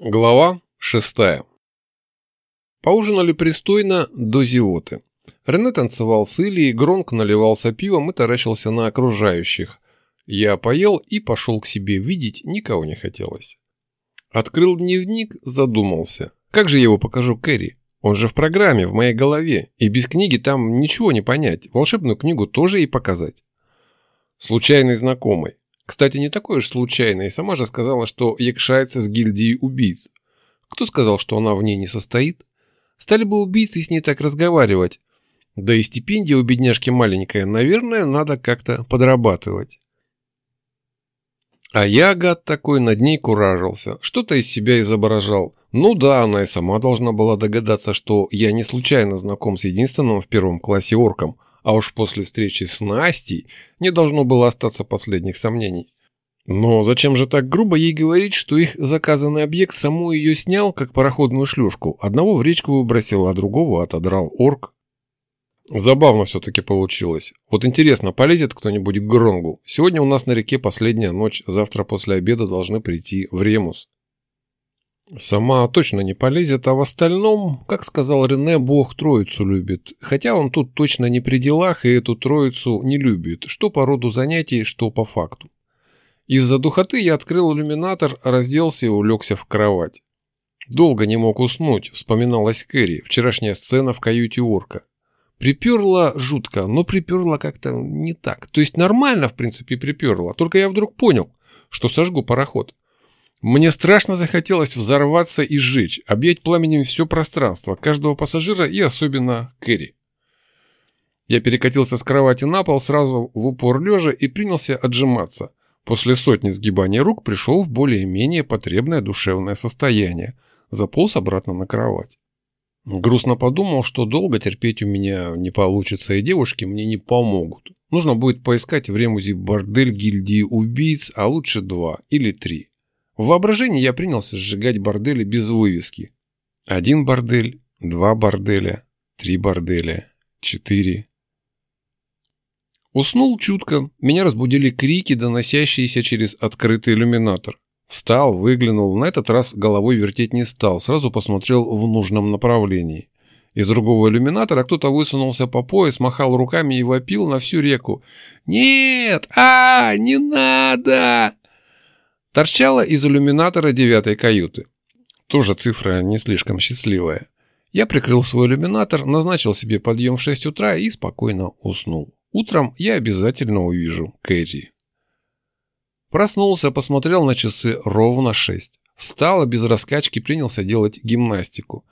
Глава шестая. Поужинали пристойно до зевоты. Рене танцевал с Ильей, Гронк наливался пивом и таращился на окружающих. Я поел и пошел к себе, видеть никого не хотелось. Открыл дневник, задумался. Как же я его покажу Кэрри? Он же в программе, в моей голове, и без книги там ничего не понять. Волшебную книгу тоже ей показать. Случайный знакомый. Кстати, не такой уж случайный, сама же сказала, что якшается с гильдией убийц. Кто сказал, что она в ней не состоит? Стали бы убийцы с ней так разговаривать. Да и стипендия у бедняжки маленькая, наверное, надо как-то подрабатывать. А я, гад такой, над ней куражился, что-то из себя изображал. Ну да, она и сама должна была догадаться, что я не случайно знаком с единственным в первом классе орком – а уж после встречи с Настей не должно было остаться последних сомнений. Но зачем же так грубо ей говорить, что их заказанный объект саму ее снял, как пароходную шлюшку, одного в речку выбросил, а другого отодрал орк? Забавно все-таки получилось. Вот интересно, полезет кто-нибудь к Гронгу? Сегодня у нас на реке последняя ночь, завтра после обеда должны прийти в Ремус. Сама точно не полезет, а в остальном, как сказал Рене, Бог троицу любит. Хотя он тут точно не при делах и эту троицу не любит, что по роду занятий, что по факту. Из-за духоты я открыл иллюминатор, разделся и улегся в кровать. Долго не мог уснуть, вспоминалась Кэрри, вчерашняя сцена в каюте орка. Приперла жутко, но приперла как-то не так. То есть нормально, в принципе, приперла. Только я вдруг понял, что сожгу пароход. Мне страшно захотелось взорваться и сжечь, объять пламенем все пространство, каждого пассажира и особенно Кэрри. Я перекатился с кровати на пол, сразу в упор лежа и принялся отжиматься. После сотни сгибаний рук пришел в более-менее потребное душевное состояние. Заполз обратно на кровать. Грустно подумал, что долго терпеть у меня не получится, и девушки мне не помогут. Нужно будет поискать в Ремузе бордель гильдии убийц, а лучше два или три. В воображении я принялся сжигать бордели без вывески. Один бордель, два борделя, три борделя, четыре. Уснул чутко, меня разбудили крики, доносящиеся через открытый иллюминатор. Встал, выглянул, на этот раз головой вертеть не стал, сразу посмотрел в нужном направлении. Из другого иллюминатора кто-то высунулся по пояс, махал руками и вопил на всю реку. «Нет! А, не надо!» Торчала из иллюминатора девятой каюты. Тоже цифра не слишком счастливая. Я прикрыл свой иллюминатор, назначил себе подъем в 6 утра и спокойно уснул. Утром я обязательно увижу Кэрри. Проснулся, посмотрел на часы ровно 6. Встал без раскачки принялся делать гимнастику.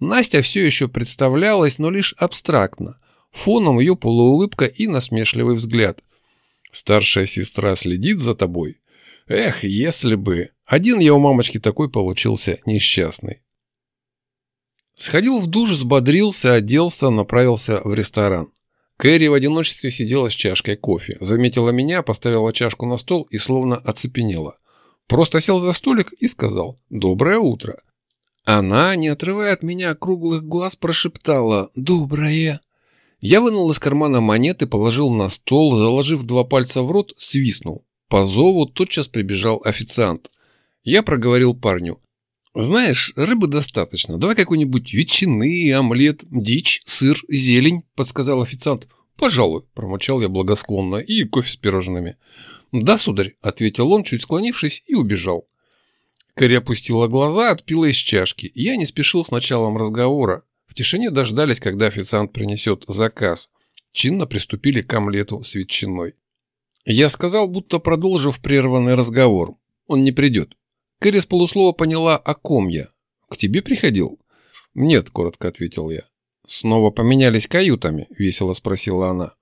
Настя все еще представлялась, но лишь абстрактно. Фоном ее полуулыбка и насмешливый взгляд. «Старшая сестра следит за тобой?» Эх, если бы. Один я у мамочки такой получился несчастный. Сходил в душ, взбодрился, оделся, направился в ресторан. Кэрри в одиночестве сидела с чашкой кофе. Заметила меня, поставила чашку на стол и словно оцепенела. Просто сел за столик и сказал «Доброе утро». Она, не отрывая от меня круглых глаз, прошептала «Доброе». Я вынул из кармана монеты, положил на стол, заложив два пальца в рот, свистнул. По зову тотчас прибежал официант. Я проговорил парню. «Знаешь, рыбы достаточно. Давай какой-нибудь ветчины, омлет, дичь, сыр, зелень», – подсказал официант. «Пожалуй», – промолчал я благосклонно, – «и кофе с пирожными». «Да, сударь», – ответил он, чуть склонившись, и убежал. Кэрри опустила глаза, отпила из чашки. Я не спешил с началом разговора. В тишине дождались, когда официант принесет заказ. Чинно приступили к омлету с ветчиной. Я сказал, будто продолжив прерванный разговор. Он не придет. Кэрри с полуслова поняла, о ком я. К тебе приходил? Нет, коротко ответил я. Снова поменялись каютами? Весело спросила она.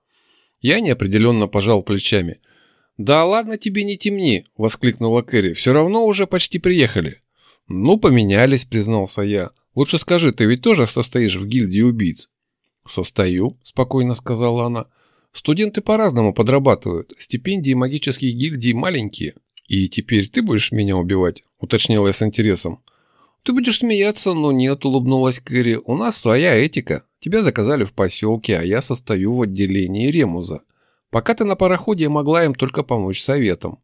Я неопределенно пожал плечами. «Да ладно тебе не темни!» – воскликнула Кэрри. «Все равно уже почти приехали». «Ну, поменялись», – признался я. «Лучше скажи, ты ведь тоже состоишь в гильдии убийц?» «Состою», – спокойно сказала она. Студенты по-разному подрабатывают. Стипендии магических гильдий маленькие. И теперь ты будешь меня убивать? Уточнил я с интересом. Ты будешь смеяться, но нет, улыбнулась Кэрри. У нас своя этика. Тебя заказали в поселке, а я состою в отделении Ремуза. Пока ты на пароходе, я могла им только помочь советом.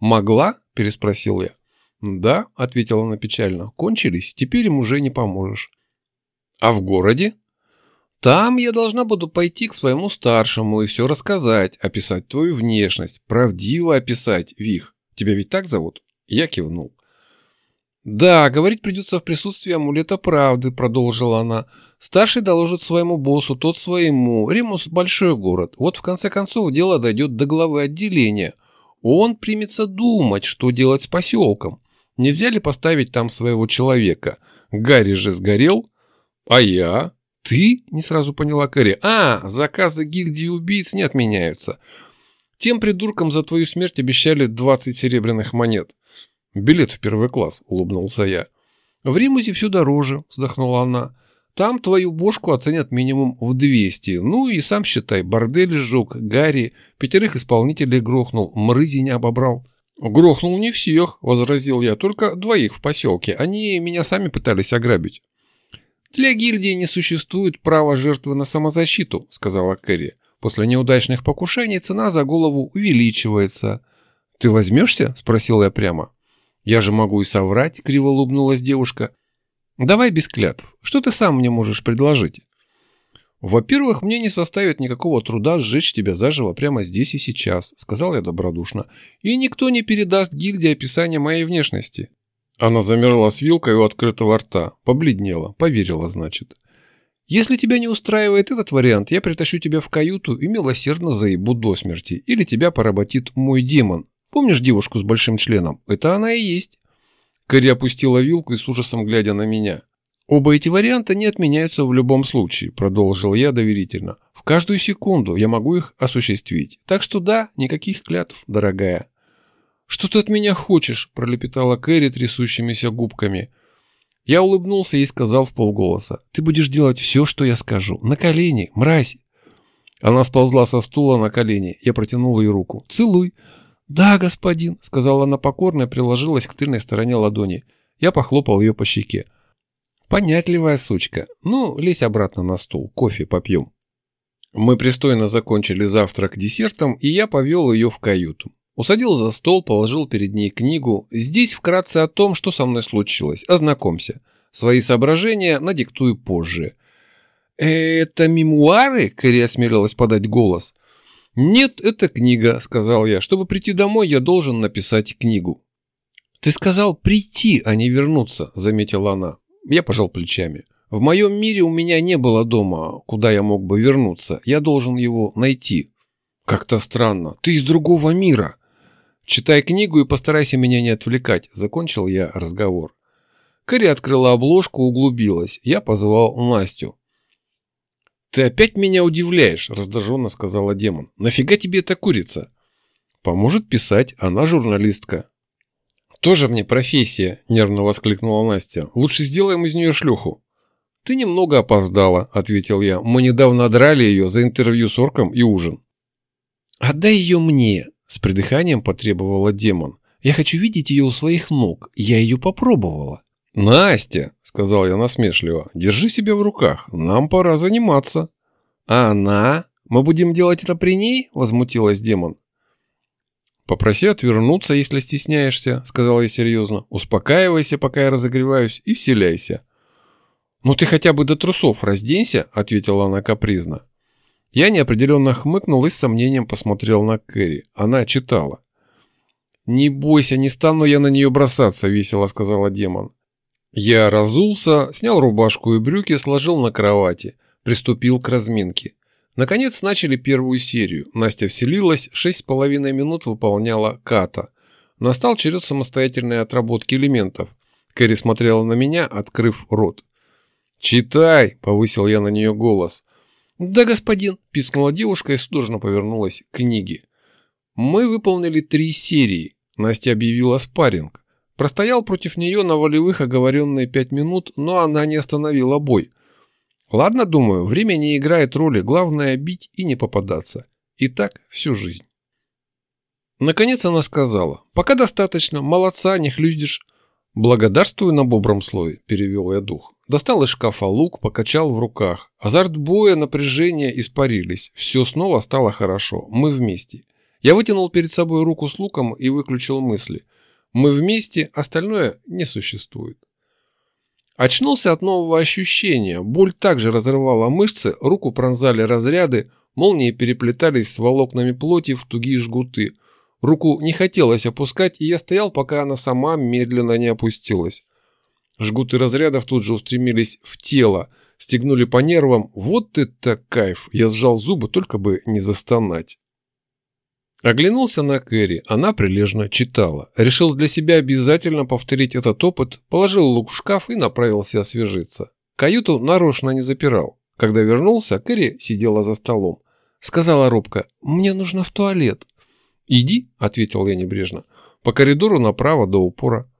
Могла? Переспросил я. «Да», — ответила она печально, — «кончились, теперь им уже не поможешь». «А в городе?» «Там я должна буду пойти к своему старшему и все рассказать, описать твою внешность, правдиво описать, Вих. Тебя ведь так зовут?» Я кивнул. «Да, говорить придется в присутствии амулета правды», — продолжила она. «Старший доложит своему боссу, тот своему. Римус — большой город. Вот в конце концов дело дойдет до главы отделения. Он примется думать, что делать с поселком. Нельзя ли поставить там своего человека? Гарри же сгорел. А я? Ты? Не сразу поняла Кэрри. А, заказы гильдии убийц не отменяются. Тем придуркам за твою смерть обещали 20 серебряных монет. «Билет в первый класс», — улыбнулся я. «В Римусе все дороже», — вздохнула она. «Там твою бошку оценят минимум в 200. Ну и сам считай, бордель сжег, Гарри, пятерых исполнителей грохнул, мрызи не обобрал». «Грохнул не всех», — возразил я, — «только двоих в поселке. Они меня сами пытались ограбить». «Для гильдии не существует права жертвы на самозащиту», — сказала Кэрри. «После неудачных покушений цена за голову увеличивается». «Ты возьмешься?» — спросил я прямо. «Я же могу и соврать», — криво улыбнулась девушка. «Давай без клятв. Что ты сам мне можешь предложить?» «Во-первых, мне не составит никакого труда сжечь тебя заживо прямо здесь и сейчас», — сказал я добродушно. «И никто не передаст гильдии описание моей внешности». Она замерла с вилкой у открытого рта, побледнела, поверила, значит. «Если тебя не устраивает этот вариант, я притащу тебя в каюту и милосердно заебу до смерти, или тебя поработит мой демон, Помнишь девушку с большим членом? Это она и есть. Кэрри опустила вилку и с ужасом глядя на меня. «Оба эти варианта не отменяются в любом случае», – продолжил я доверительно. «В каждую секунду я могу их осуществить. Так что да, никаких клятв, дорогая». «Что ты от меня хочешь?» – пролепетала Кэрри трясущимися губками. Я улыбнулся и сказал в полголоса. «Ты будешь делать все, что я скажу. На колени, мразь!» Она сползла со стула на колени. Я протянул ей руку. «Целуй!» «Да, господин», — сказала она покорно и приложилась к тыльной стороне ладони. Я похлопал ее по щеке. «Понятливая сучка. Ну, лезь обратно на стул, кофе попьем». Мы пристойно закончили завтрак десертом, и я повел ее в каюту. Усадил за стол, положил перед ней книгу. Здесь вкратце о том, что со мной случилось. Ознакомься. Свои соображения надиктую позже. «Это мемуары?» — Кэрри осмелилась подать голос. «Нет, это книга», — сказал я. «Чтобы прийти домой, я должен написать книгу». «Ты сказал прийти, а не вернуться», — заметила она. Я пожал плечами. «В моем мире у меня не было дома, куда я мог бы вернуться. Я должен его найти». «Как-то странно. Ты из другого мира». «Читай книгу и постарайся меня не отвлекать», — закончил я разговор. Кэрри открыла обложку, углубилась. Я позвал Настю. «Ты опять меня удивляешь», – раздраженно сказала демон. «Нафига тебе эта курица?» «Поможет писать, она журналистка». «Тоже мне профессия», – нервно воскликнула Настя. «Лучше сделаем из нее шлюху». «Ты немного опоздала», – ответил я. «Мы недавно драли ее за интервью с орком и ужин». «Отдай ее мне», – с придыханием потребовала демон. «Я хочу видеть ее у своих ног. Я ее попробовала». «Настя», — сказал я насмешливо, — «держи себя в руках, нам пора заниматься». «А она? Мы будем делать это при ней?» — возмутилась демон. «Попроси отвернуться, если стесняешься», — сказал я серьезно. «Успокаивайся, пока я разогреваюсь, и вселяйся». «Ну ты хотя бы до трусов разденься», — ответила она капризно. Я неопределенно хмыкнул и с сомнением посмотрел на Кэрри. Она читала. «Не бойся, не стану я на нее бросаться», — весело сказала демон. Я разулся, снял рубашку и брюки, сложил на кровати, приступил к разминке. Наконец начали первую серию. Настя вселилась, шесть с половиной минут выполняла ката. Настал черед самостоятельной отработки элементов. Кэрри смотрела на меня, открыв рот. «Читай!» – повысил я на нее голос. «Да, господин!» – пискнула девушка и судорожно повернулась к книге. Мы выполнили три серии. Настя объявила спарринг. Простоял против нее на волевых оговоренные пять минут, но она не остановила бой. Ладно, думаю, время не играет роли, главное бить и не попадаться. И так всю жизнь. Наконец она сказала, пока достаточно, молодца, не хлюздишь. Благодарствую на бобром слое, перевел я дух. Достал из шкафа лук, покачал в руках. Азарт боя, напряжение испарились. Все снова стало хорошо. Мы вместе. Я вытянул перед собой руку с луком и выключил мысли. Мы вместе, остальное не существует. Очнулся от нового ощущения. Боль также разрывала мышцы, руку пронзали разряды, молнии переплетались с волокнами плоти в тугие жгуты. Руку не хотелось опускать, и я стоял, пока она сама медленно не опустилась. Жгуты разрядов тут же устремились в тело, стегнули по нервам. Вот это кайф! Я сжал зубы, только бы не застонать. Оглянулся на Кэрри, она прилежно читала. Решил для себя обязательно повторить этот опыт, положил лук в шкаф и направился освежиться. Каюту нарочно не запирал. Когда вернулся, Кэрри сидела за столом. Сказала робко, «Мне нужно в туалет». «Иди», — ответил я небрежно, — «по коридору направо до упора».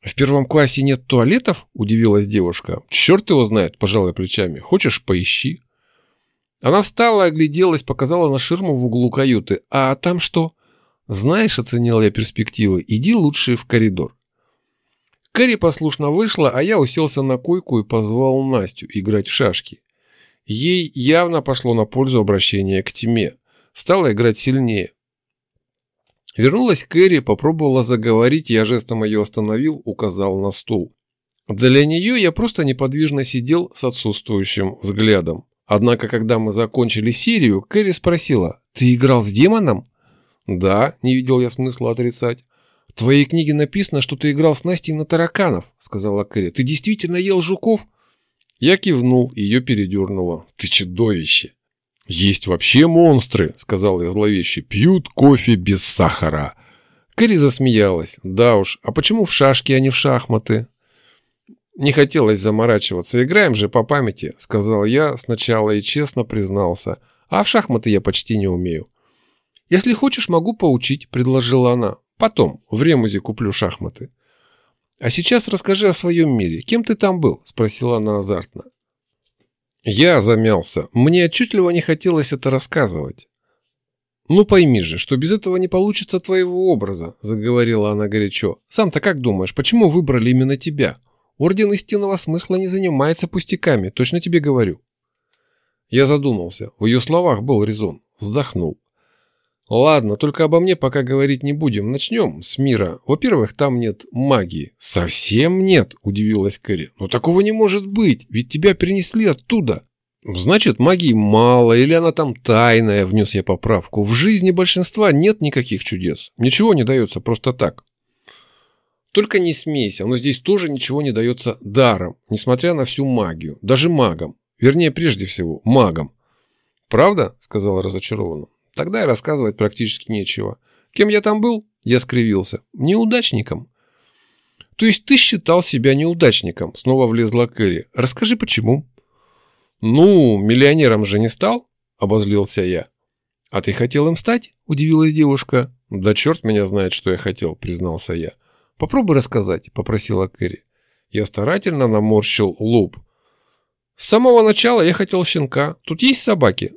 «В первом классе нет туалетов?» – удивилась девушка. «Черт его знает», – пожалуй плечами. «Хочешь, поищи». Она встала, огляделась, показала на ширму в углу каюты. «А там что?» «Знаешь», — оценил я перспективы, — «иди лучше в коридор». Кэрри послушно вышла, а я уселся на койку и позвал Настю играть в шашки. Ей явно пошло на пользу обращение к тьме. Стала играть сильнее. Вернулась Кэрри, попробовала заговорить, я жестом ее остановил, указал на стул. Для нее я просто неподвижно сидел с отсутствующим взглядом. Однако, когда мы закончили серию, Кэрри спросила, «Ты играл с демоном?» «Да», – не видел я смысла отрицать. «В твоей книге написано, что ты играл с Настей на тараканов», – сказала Кэрри. «Ты действительно ел жуков?» Я кивнул, ее передернуло. «Ты чудовище!» «Есть вообще монстры», – сказал я зловеще. «Пьют кофе без сахара». Кэрри засмеялась. «Да уж, а почему в шашки, а не в шахматы?» Не хотелось заморачиваться. Играем же по памяти, сказал я сначала и честно признался. А в шахматы я почти не умею. Если хочешь, могу поучить, предложила она. Потом, в ремузе куплю шахматы. А сейчас расскажи о своем мире. Кем ты там был? Спросила она азартно. Я замялся. Мне отчетливо не хотелось это рассказывать. «Ну пойми же, что без этого не получится твоего образа», – заговорила она горячо. «Сам-то как думаешь, почему выбрали именно тебя? Орден истинного смысла не занимается пустяками, точно тебе говорю. Я задумался. В ее словах был резон. Вздохнул. Ладно, только обо мне пока говорить не будем. Начнем с мира. Во-первых, там нет магии. Совсем нет, удивилась Кэрри. Но такого не может быть, ведь тебя перенесли оттуда. Значит, магии мало, или она там тайная, внес я поправку. В жизни большинства нет никаких чудес. Ничего не дается просто так. Только не смейся, но здесь тоже ничего не дается даром, несмотря на всю магию, даже магам. Вернее, прежде всего, магам. «Правда?» – сказала разочарованно. «Тогда и рассказывать практически нечего. Кем я там был?» – я скривился. «Неудачником». «То есть ты считал себя неудачником?» – снова влезла Кэрри. «Расскажи, почему?» «Ну, миллионером же не стал?» – обозлился я. «А ты хотел им стать?» – удивилась девушка. «Да черт меня знает, что я хотел», – признался я. «Попробуй рассказать», – попросила Кэрри. Я старательно наморщил лоб. «С самого начала я хотел щенка. Тут есть собаки?»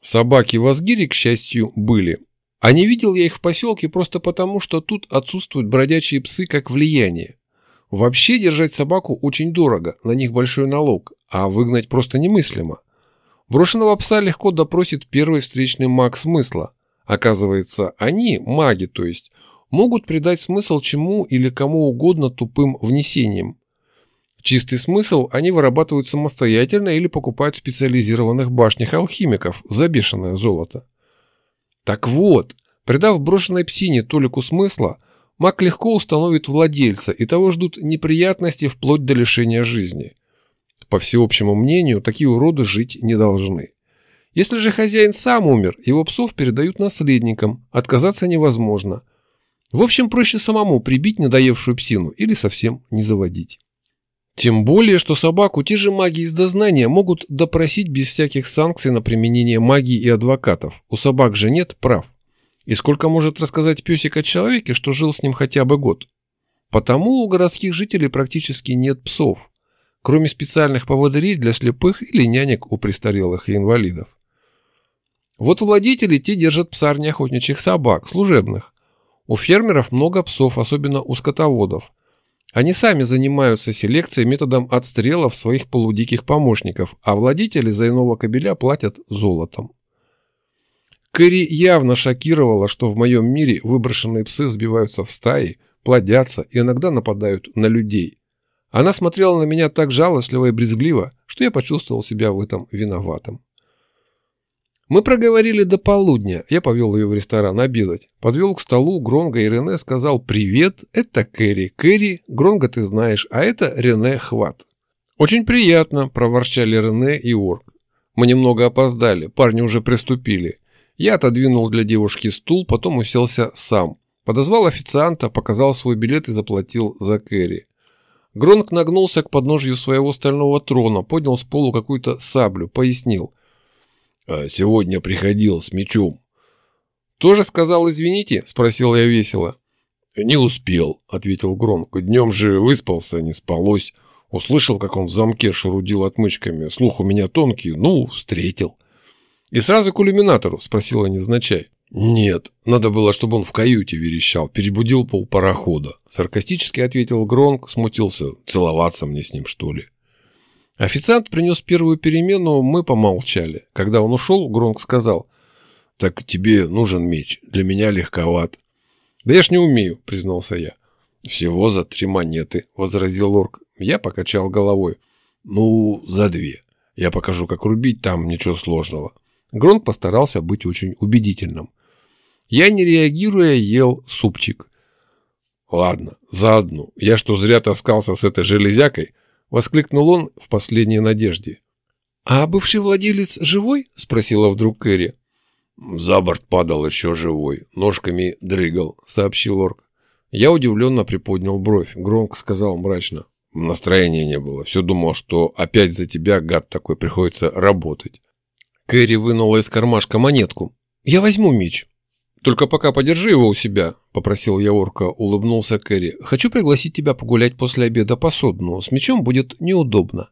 Собаки в Азгире, к счастью, были. А не видел я их в поселке просто потому, что тут отсутствуют бродячие псы как влияние. Вообще держать собаку очень дорого, на них большой налог, а выгнать просто немыслимо. Брошенного пса легко допросит первый встречный маг смысла. Оказывается, они, маги то есть, могут придать смысл чему или кому угодно тупым внесением. Чистый смысл они вырабатывают самостоятельно или покупают в специализированных башнях алхимиков за бешеное золото. Так вот, придав брошенной псине толику смысла, маг легко установит владельца, и того ждут неприятности вплоть до лишения жизни. По всеобщему мнению, такие уроды жить не должны. Если же хозяин сам умер, его псов передают наследникам, отказаться невозможно, в общем, проще самому прибить надоевшую псину или совсем не заводить. Тем более, что собаку те же маги из дознания могут допросить без всяких санкций на применение магии и адвокатов. У собак же нет прав. И сколько может рассказать песик о человеке, что жил с ним хотя бы год? Потому у городских жителей практически нет псов, кроме специальных поводырей для слепых или нянек у престарелых и инвалидов. Вот владетели те держат псарни охотничьих собак, служебных, у фермеров много псов, особенно у скотоводов. Они сами занимаются селекцией методом отстрелов своих полудиких помощников, а владетели за иного кобеля платят золотом. Кэрри явно шокировала, что в моем мире выброшенные псы сбиваются в стаи, плодятся и иногда нападают на людей. Она смотрела на меня так жалостливо и брезгливо, что я почувствовал себя в этом виноватым. Мы проговорили до полудня. Я повел ее в ресторан обедать. Подвел к столу Гронга и Рене, сказал «Привет, это Кэрри. Кэрри, Гронга ты знаешь, а это Рене Хват». «Очень приятно», – проворчали Рене и Орк. Мы немного опоздали, парни уже приступили. Я отодвинул для девушки стул, потом уселся сам. Подозвал официанта, показал свой билет и заплатил за Кэрри. Гронк нагнулся к подножью своего стального трона, поднял с полу какую-то саблю, пояснил – сегодня приходил с мечом. Тоже сказал извините? Спросил я весело. Не успел, ответил Громко. Днем же выспался, не спалось. Услышал, как он в замке шарудил отмычками. Слух у меня тонкий, ну, встретил. И сразу к иллюминатору, спросила невзначай. «Нет, надо было, чтобы он в каюте верещал, перебудил пол парохода», – саркастически ответил Гронк, смутился. «Целоваться мне с ним, что ли?» Официант принес первую перемену, мы помолчали. Когда он ушел, Гронк сказал, «Так тебе нужен меч, для меня легковат». «Да я ж не умею», — признался я. «Всего за три монеты», — возразил Орк. Я покачал головой. «Ну, за две. Я покажу, как рубить, там ничего сложного». Гронк постарался быть очень убедительным. Я, не реагируя, ел супчик. «Ладно, за одну. Я что, зря таскался с этой железякой?» – воскликнул он в последней надежде. «А бывший владелец живой?» – спросила вдруг Кэрри. «За борт падал еще живой, ножками дрыгал», – сообщил орк. Я удивленно приподнял бровь. Громко сказал мрачно. Настроения не было. Все думал, что опять за тебя, гад такой, приходится работать. Кэрри вынула из кармашка монетку. «Я возьму меч». «Только пока подержи его у себя», – попросил я орка, улыбнулся Кэрри. «Хочу пригласить тебя погулять после обеда по судну. С мечом будет неудобно».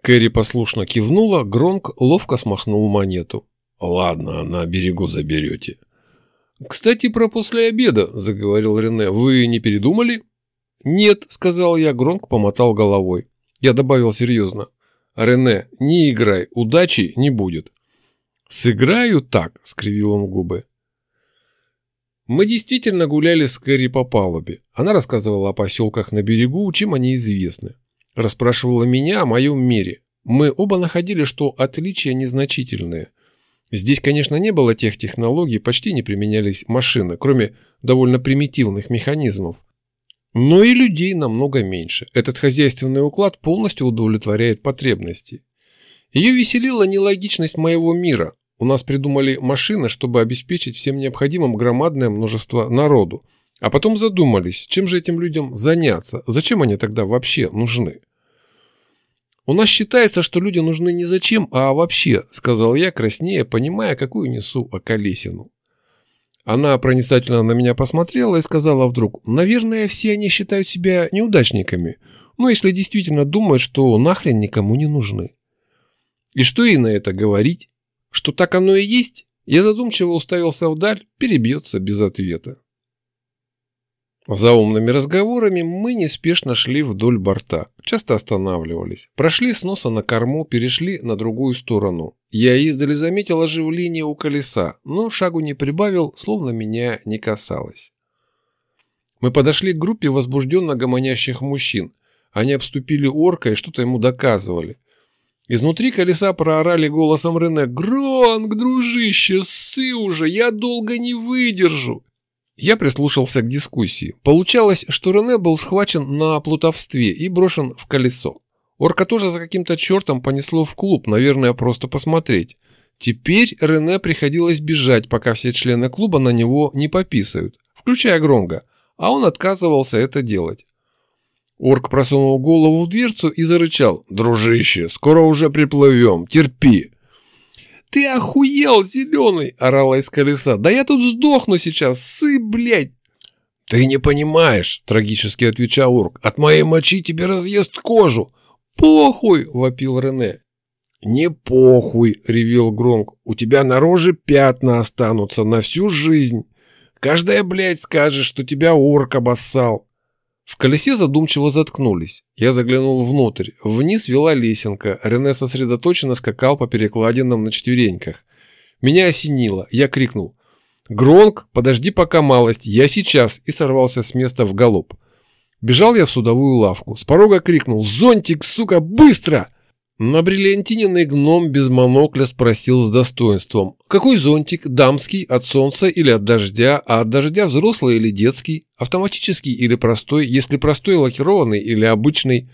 Кэрри послушно кивнула, Гронк ловко смахнул монету. «Ладно, на берегу заберете». «Кстати, про после обеда», – заговорил Рене. «Вы не передумали?» «Нет», – сказал я, Гронк помотал головой. Я добавил серьезно. «Рене, не играй, удачи не будет». «Сыграю так», – скривил он губы. Мы действительно гуляли с Кэрри по палубе. Она рассказывала о поселках на берегу, чем они известны. Расспрашивала меня о моем мире. Мы оба находили, что отличия незначительные. Здесь, конечно, не было тех технологий, почти не применялись машины, кроме довольно примитивных механизмов. Но и людей намного меньше. Этот хозяйственный уклад полностью удовлетворяет потребности. Ее веселила нелогичность моего мира. У нас придумали машины, чтобы обеспечить всем необходимым громадное множество народу. А потом задумались, чем же этим людям заняться, зачем они тогда вообще нужны. «У нас считается, что люди нужны не зачем, а вообще», – сказал я, краснея, понимая, какую несу околесину. Она проницательно на меня посмотрела и сказала вдруг, «Наверное, все они считают себя неудачниками, ну, если действительно думают, что нахрен никому не нужны». И что ей на это говорить? Что так оно и есть, я задумчиво уставился вдаль, перебьется без ответа. За умными разговорами мы неспешно шли вдоль борта, часто останавливались, прошли с носа на корму, перешли на другую сторону. Я издали заметил оживление у колеса, но шагу не прибавил, словно меня не касалось. Мы подошли к группе возбужденно гомонящих мужчин. Они обступили орка и что-то ему доказывали. Изнутри колеса проорали голосом Рене «Гронг, дружище, ссы уже, я долго не выдержу!» Я прислушался к дискуссии. Получалось, что Рене был схвачен на плутовстве и брошен в колесо. Орка тоже за каким-то чертом понесло в клуб, наверное, просто посмотреть. Теперь Рене приходилось бежать, пока все члены клуба на него не пописают, включая Гронга, а он отказывался это делать. Орк просунул голову в дверцу и зарычал. «Дружище, скоро уже приплывем, терпи!» «Ты охуел, зеленый!» – орала из колеса. «Да я тут сдохну сейчас, сы, блядь!» «Ты не понимаешь!» – трагически отвечал Орк. «От моей мочи тебе разъест кожу!» «Похуй!» – вопил Рене. «Не похуй!» – ревел Гронк. «У тебя на роже пятна останутся на всю жизнь. Каждая, блядь, скажет, что тебя орк обоссал. В колесе задумчиво заткнулись. Я заглянул внутрь. Вниз вела лесенка. Рене сосредоточенно скакал по перекладинам на четвереньках. Меня осенило. Я крикнул. «Гронк, подожди пока малость, я сейчас!» и сорвался с места в галоп. Бежал я в судовую лавку. С порога крикнул «Зонтик, сука, быстро!» На бриллиантиненный гном без монокля спросил с достоинством. Какой зонтик? Дамский? От солнца или от дождя? А от дождя взрослый или детский? Автоматический или простой? Если простой, лакированный или обычный?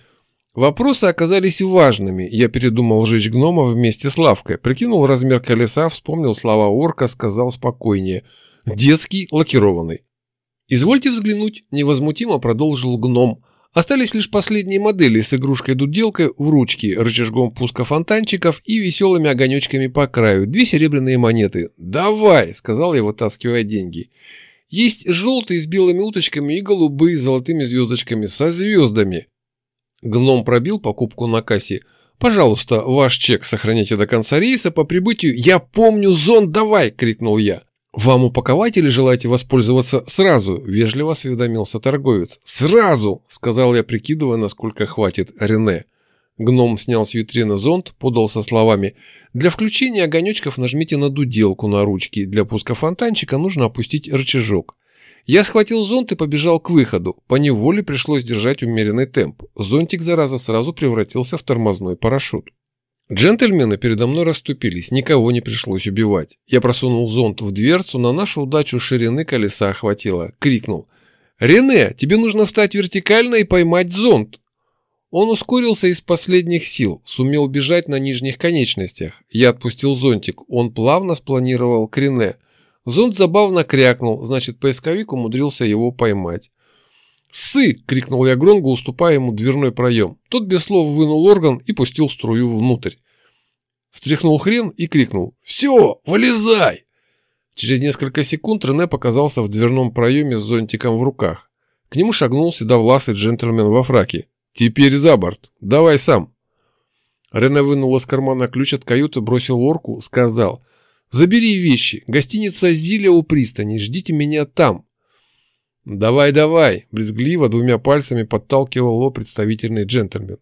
Вопросы оказались важными. Я передумал жечь гнома вместе с лавкой. Прикинул размер колеса, вспомнил слова орка, сказал спокойнее. Детский, лакированный. «Извольте взглянуть», – невозмутимо продолжил гном. Остались лишь последние модели с игрушкой-дуделкой в ручке, рычажком пуска фонтанчиков и веселыми огонечками по краю. Две серебряные монеты. «Давай!» – сказал я, вытаскивая деньги. «Есть желтые с белыми уточками и голубые с золотыми звездочками, со звездами». Гном пробил покупку на кассе. «Пожалуйста, ваш чек сохраните до конца рейса по прибытию». «Я помню, зон давай!» – крикнул я. «Вам упаковать или желаете воспользоваться сразу?» – вежливо осведомился торговец. «Сразу!» – сказал я, прикидывая, насколько хватит Рене. Гном снял с витрины зонт, подал со словами «Для включения огонечков нажмите на дуделку на ручке, для пуска фонтанчика нужно опустить рычажок». Я схватил зонт и побежал к выходу. По неволе пришлось держать умеренный темп. Зонтик, зараза, сразу превратился в тормозной парашют. Джентльмены передо мной расступились, никого не пришлось убивать. Я просунул зонт в дверцу, на нашу удачу ширины колеса охватило. Крикнул. «Рене, тебе нужно встать вертикально и поймать зонт!» Он ускорился из последних сил, сумел бежать на нижних конечностях. Я отпустил зонтик, он плавно спланировал к Рене. Зонт забавно крякнул, значит, поисковик умудрился его поймать. «Сы!» – крикнул я Гронгу, уступая ему дверной проем. Тот без слов вынул орган и пустил струю внутрь. Встряхнул хрен и крикнул «Все, вылезай!» Через несколько секунд Рене показался в дверном проеме с зонтиком в руках. К нему шагнул седовласый джентльмен во фраке. «Теперь за борт. Давай сам». Рене вынул из кармана ключ от каюты, бросил орку, сказал «Забери вещи. Гостиница «Зиля» у пристани. Ждите меня там. «Давай, давай!» – брезгливо двумя пальцами подталкивал представительный джентльмен.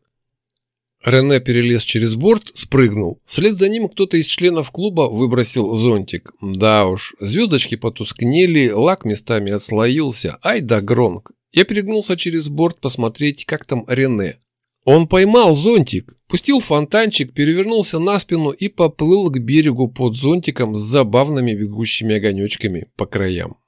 Рене перелез через борт, спрыгнул. Вслед за ним кто-то из членов клуба выбросил зонтик. Да уж, звездочки потускнели, лак местами отслоился. Ай да гронк. Я перегнулся через борт посмотреть, как там Рене. Он поймал зонтик, пустил фонтанчик, перевернулся на спину и поплыл к берегу под зонтиком с забавными бегущими огонечками по краям.